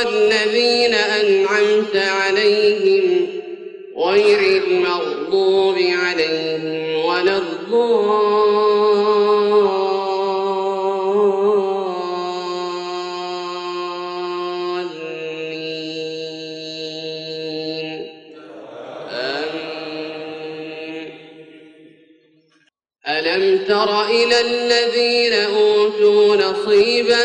صراط الذين أنعمت عليهم غير المغضوب عليهم ولا ألم تر إلى الذين أوتوا نصيبا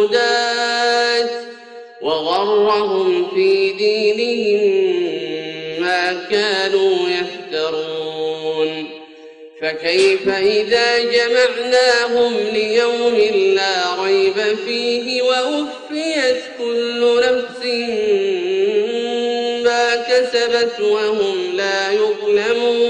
معدودات وغرهم في دينهم ما كانوا يفترون فكيف إذا جمعناهم ليوم لا ريب فيه ووفيت كل نفس ما كسبت وهم لا يظلمون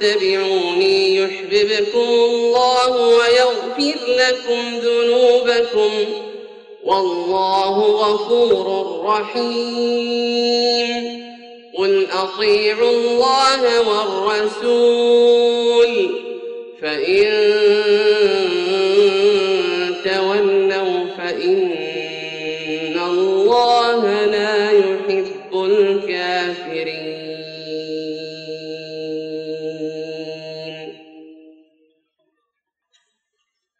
فاتبعوني يحببكم الله ويغفر لكم ذنوبكم والله غفور رحيم. قل أطيعوا الله والرسول فإن